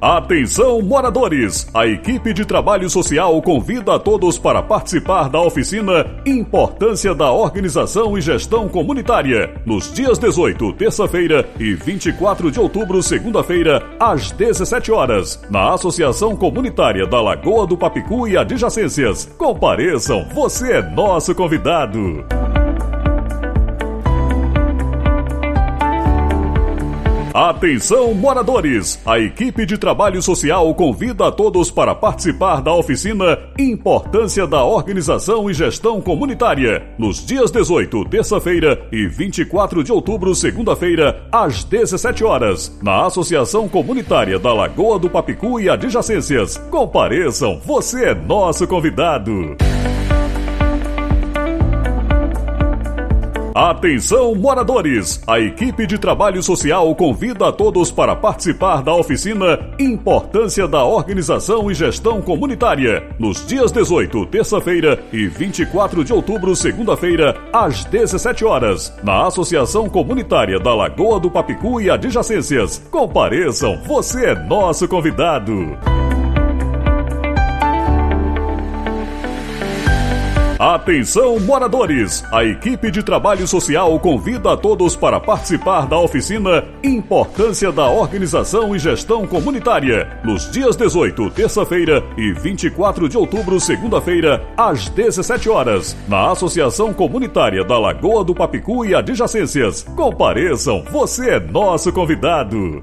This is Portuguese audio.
Atenção, moradores! A equipe de trabalho social convida a todos para participar da oficina Importância da Organização e Gestão Comunitária, nos dias 18, terça-feira, e 24 de outubro, segunda-feira, às 17 horas, na Associação Comunitária da Lagoa do Papicu e Adjacências. Compareçam, você é nosso convidado! Atenção, moradores! A equipe de trabalho social convida a todos para participar da oficina Importância da Organização e Gestão Comunitária, nos dias 18, terça-feira, e 24 de outubro, segunda-feira, às 17 horas, na Associação Comunitária da Lagoa do Papicu e Adjacências. Compareçam, você é nosso convidado! Atenção, moradores! A equipe de trabalho social convida a todos para participar da oficina Importância da Organização e Gestão Comunitária, nos dias 18, terça-feira, e 24 de outubro, segunda-feira, às 17 horas, na Associação Comunitária da Lagoa do Papicu e Adjacências. Compareçam, você é nosso convidado! Atenção, moradores! A equipe de trabalho social convida a todos para participar da oficina Importância da Organização e Gestão Comunitária, nos dias 18, terça-feira, e 24 de outubro, segunda-feira, às 17 horas, na Associação Comunitária da Lagoa do Papicu e Adjacências. Compareçam, você é nosso convidado!